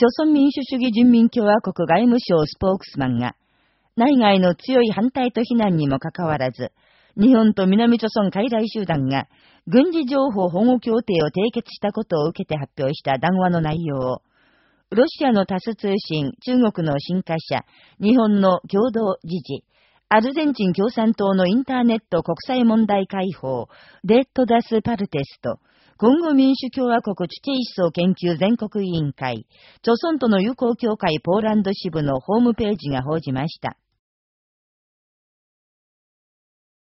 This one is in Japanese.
朝鮮民主主義人民共和国外務省スポークスマンが、内外の強い反対と非難にもかかわらず、日本と南朝鮮海外集団が軍事情報保護協定を締結したことを受けて発表した談話の内容を、ロシアのタス通信、中国の新華社、日本の共同時事、アルゼンチン共産党のインターネット国際問題解放、デッドダスパルテスト、今後民主共和国チチェイ思想研究全国委員会、著村との友好協会ポーランド支部のホームページが報じました。